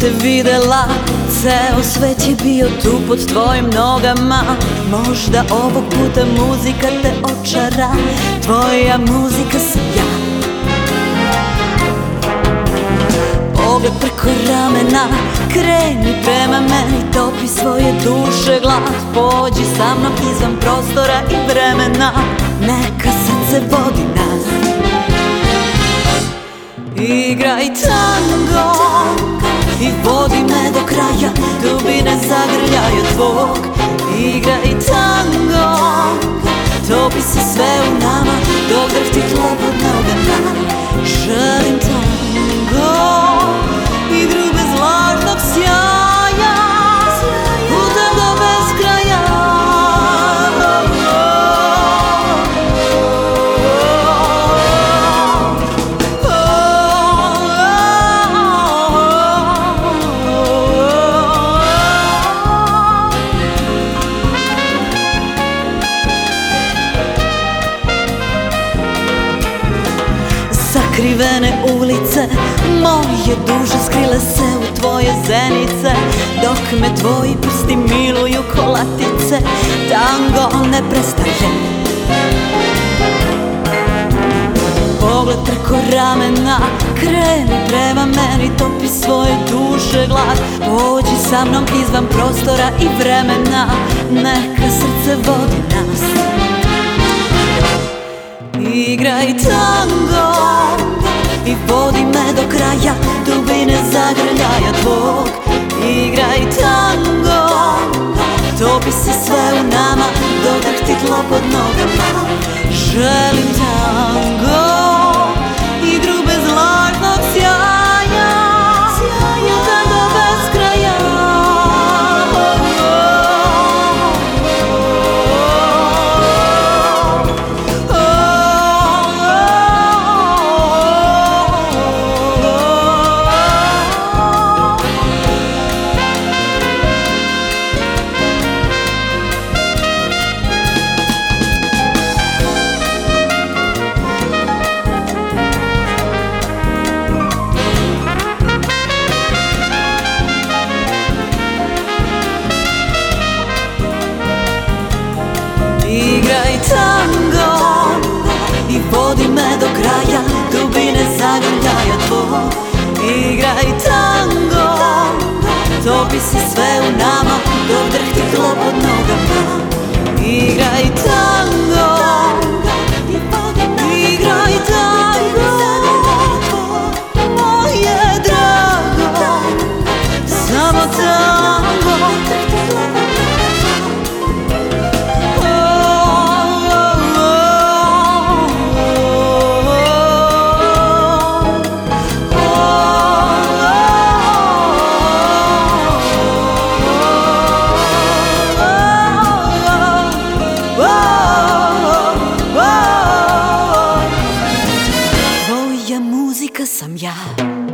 te videla Ceo svet je bio tu pod tvojim nogama. Možda ovog puta muzika te očara Tvoja muzika sam ja. Pogled preko ramena Kreni prema meni Topi svoje duše glas Pođi sa mnom izvan prostora i vremena Neka srce vodi nas. Igraj tango I vodi me do kraja. Dubine zagrljaja tvog. Igraj tango. Topi se sve u Sakrivene ulice Moje duže skrile se u tvoje zenice Dok me tvoji prsti miluju kolatice Tango ne prestaje. Pogled preko ramena Kreni prema meni Topi svoje duše glas Pođi sa mnom izvan prostora i vremena Neka srce vodi nas. Igraj tango i vodi me do kraja Dubine zagrljaja tvog. Igraj tango Topi se sve u nama Dok drhti tlo pod nogama Igraj tango. Igraj tango. Moje drago. Samo tango Tvoja muzika sam ja